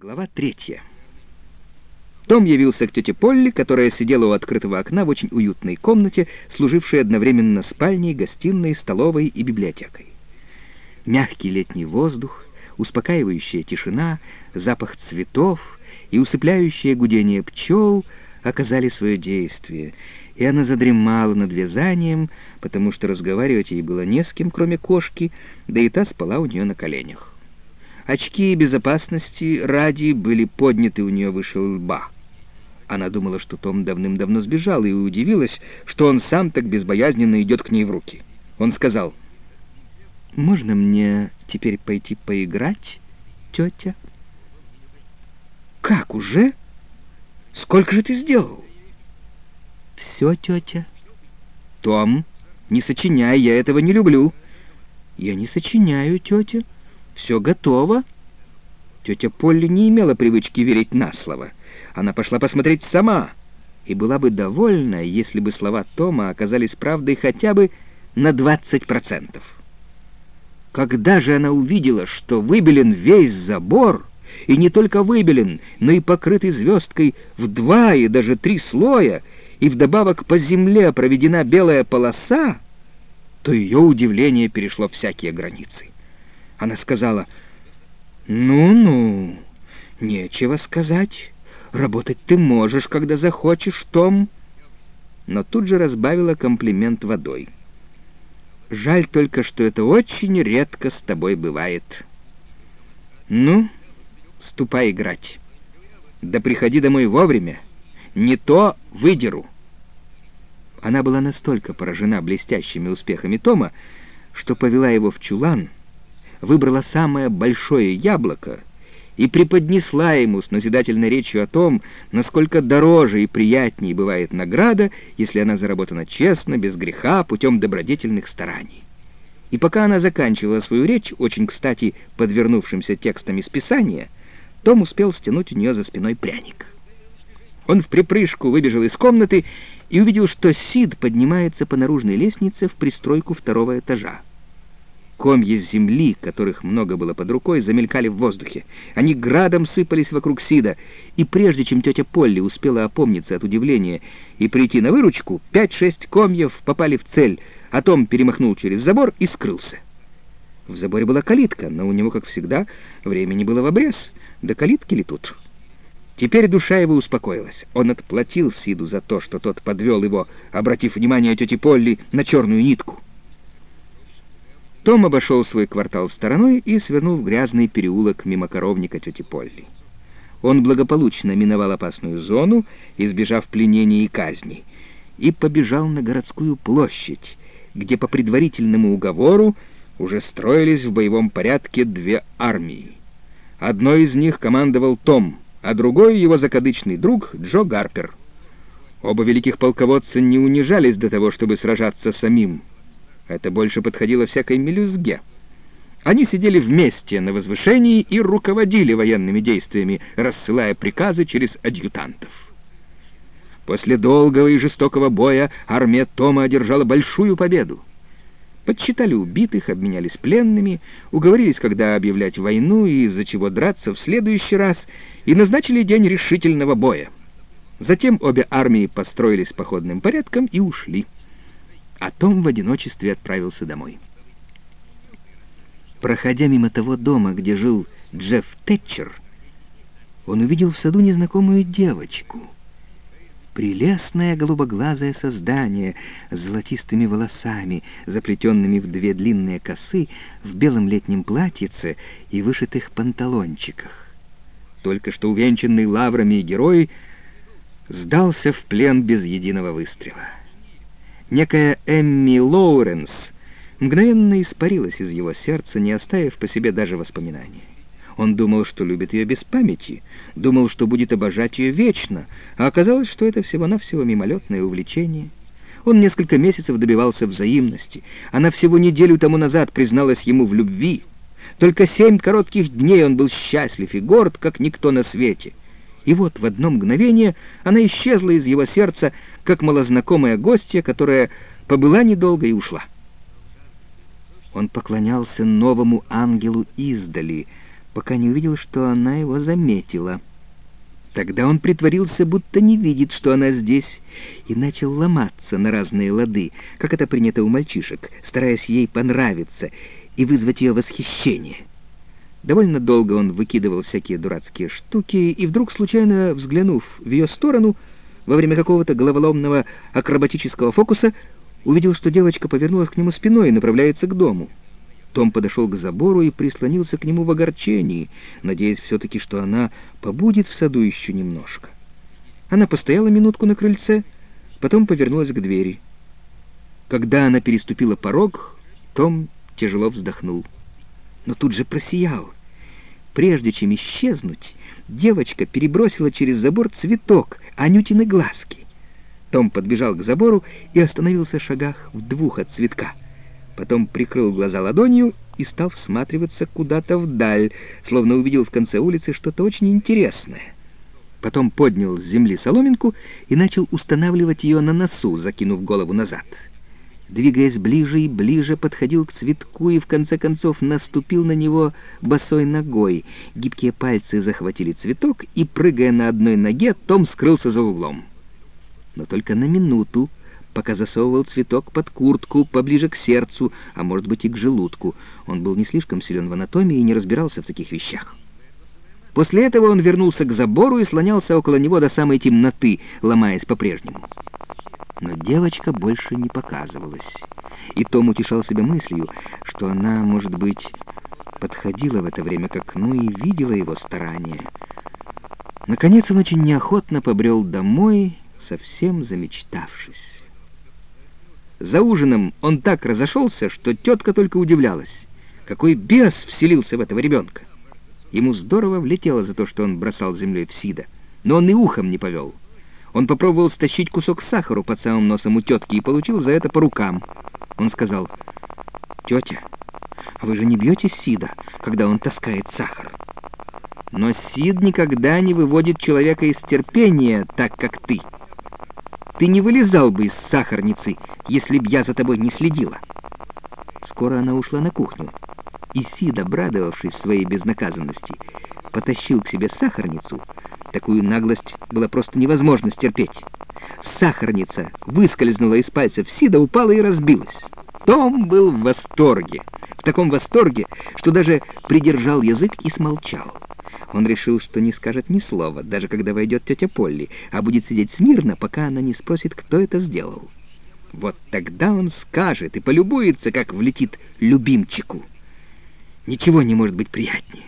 Глава третья. Том явился к тете Полли, которая сидела у открытого окна в очень уютной комнате, служившей одновременно спальней, гостиной, столовой и библиотекой. Мягкий летний воздух, успокаивающая тишина, запах цветов и усыпляющее гудение пчел оказали свое действие, и она задремала над вязанием, потому что разговаривать ей было не с кем, кроме кошки, да и та спала у нее на коленях. Очки безопасности ради были подняты у нее выше лба. Она думала, что Том давным-давно сбежал, и удивилась, что он сам так безбоязненно идет к ней в руки. Он сказал, «Можно мне теперь пойти поиграть, тетя?» «Как, уже? Сколько же ты сделал?» «Все, тетя». «Том, не сочиняй, я этого не люблю». «Я не сочиняю, тетя». Все готово. Тетя Полли не имела привычки верить на слово. Она пошла посмотреть сама, и была бы довольна, если бы слова Тома оказались правдой хотя бы на 20%. Когда же она увидела, что выбелен весь забор, и не только выбелен, но и покрытый звездкой в два и даже три слоя, и вдобавок по земле проведена белая полоса, то ее удивление перешло всякие границы. Она сказала, «Ну-ну, нечего сказать. Работать ты можешь, когда захочешь, Том». Но тут же разбавила комплимент водой. «Жаль только, что это очень редко с тобой бывает. Ну, ступай играть. Да приходи домой вовремя. Не то выдеру». Она была настолько поражена блестящими успехами Тома, что повела его в чулан — выбрала самое большое яблоко и преподнесла ему с назидательной речью о том, насколько дороже и приятнее бывает награда, если она заработана честно, без греха, путем добродетельных стараний. И пока она заканчивала свою речь, очень кстати подвернувшимся текстом из Писания, том успел стянуть у нее за спиной пряник. Он в припрыжку выбежал из комнаты и увидел, что Сид поднимается по наружной лестнице в пристройку второго этажа. Комья земли, которых много было под рукой, замелькали в воздухе. Они градом сыпались вокруг Сида, и прежде чем тетя Полли успела опомниться от удивления и прийти на выручку, пять-шесть комьев попали в цель, а Том перемахнул через забор и скрылся. В заборе была калитка, но у него, как всегда, времени было в обрез. До калитки ли тут? Теперь душа его успокоилась. Он отплатил Сиду за то, что тот подвел его, обратив внимание тети Полли на черную нитку. Том обошел свой квартал стороной и свернул в грязный переулок мимо коровника тети Полли. Он благополучно миновал опасную зону, избежав пленения и казни, и побежал на городскую площадь, где по предварительному уговору уже строились в боевом порядке две армии. Одной из них командовал Том, а другой — его закадычный друг Джо Гарпер. Оба великих полководца не унижались до того, чтобы сражаться самим — это больше подходило всякой мелюзге. Они сидели вместе на возвышении и руководили военными действиями, рассылая приказы через адъютантов. После долгого и жестокого боя армия Тома одержала большую победу. Подсчитали убитых, обменялись пленными, уговорились, когда объявлять войну и из-за чего драться в следующий раз, и назначили день решительного боя. Затем обе армии построились походным порядком и ушли а Том в одиночестве отправился домой. Проходя мимо того дома, где жил Джефф Тэтчер, он увидел в саду незнакомую девочку. Прелестное голубоглазое создание с золотистыми волосами, заплетенными в две длинные косы, в белом летнем платьице и вышитых панталончиках. Только что увенчанный лаврами герой сдался в плен без единого выстрела некая Эмми Лоуренс мгновенно испарилась из его сердца, не оставив по себе даже воспоминания. Он думал, что любит ее без памяти, думал, что будет обожать ее вечно, а оказалось, что это всего-навсего мимолетное увлечение. Он несколько месяцев добивался взаимности. Она всего неделю тому назад призналась ему в любви. Только семь коротких дней он был счастлив и горд, как никто на свете. И вот в одно мгновение она исчезла из его сердца, как малознакомая гостья, которая побыла недолго и ушла. Он поклонялся новому ангелу издали, пока не увидел, что она его заметила. Тогда он притворился, будто не видит, что она здесь, и начал ломаться на разные лады, как это принято у мальчишек, стараясь ей понравиться и вызвать ее восхищение. Довольно долго он выкидывал всякие дурацкие штуки, и вдруг, случайно взглянув в ее сторону, во время какого-то головоломного акробатического фокуса, увидел, что девочка повернулась к нему спиной и направляется к дому. Том подошел к забору и прислонился к нему в огорчении, надеясь все-таки, что она побудет в саду еще немножко. Она постояла минутку на крыльце, потом повернулась к двери. Когда она переступила порог, Том тяжело вздохнул, но тут же просиял. Прежде чем исчезнуть, девочка перебросила через забор цветок, Анютины глазки. Том подбежал к забору и остановился в шагах в двух от цветка — потом прикрыл глаза ладонью и стал всматриваться куда-то вдаль, словно увидел в конце улицы что-то очень интересное. Потом поднял с земли соломинку и начал устанавливать ее на носу, закинув голову назад. Двигаясь ближе и ближе, подходил к цветку и в конце концов наступил на него босой ногой. Гибкие пальцы захватили цветок, и, прыгая на одной ноге, Том скрылся за углом. Но только на минуту, пока засовывал цветок под куртку, поближе к сердцу, а может быть и к желудку. Он был не слишком силен в анатомии и не разбирался в таких вещах. После этого он вернулся к забору и слонялся около него до самой темноты, ломаясь по-прежнему. Но девочка больше не показывалась, и Том утешал себя мыслью, что она, может быть, подходила в это время к окну и видела его старания. Наконец он очень неохотно побрел домой, совсем замечтавшись. За ужином он так разошелся, что тетка только удивлялась. Какой бес вселился в этого ребенка! Ему здорово влетело за то, что он бросал землей в Сида, но он и ухом не повел. Он попробовал стащить кусок сахару под самым носом у тетки и получил за это по рукам. Он сказал, «Тетя, а вы же не бьете Сида, когда он таскает сахар?» «Но Сид никогда не выводит человека из терпения, так как ты». Ты не вылезал бы из сахарницы, если б я за тобой не следила. Скоро она ушла на кухню, и Сид, обрадовавшись своей безнаказанности, потащил к себе сахарницу. Такую наглость было просто невозможно стерпеть. Сахарница выскользнула из пальцев Сида, упала и разбилась. Том был в восторге, в таком восторге, что даже придержал язык и смолчал. Он решил, что не скажет ни слова, даже когда войдет тетя Полли, а будет сидеть смирно, пока она не спросит, кто это сделал. Вот тогда он скажет и полюбуется, как влетит любимчику. Ничего не может быть приятнее.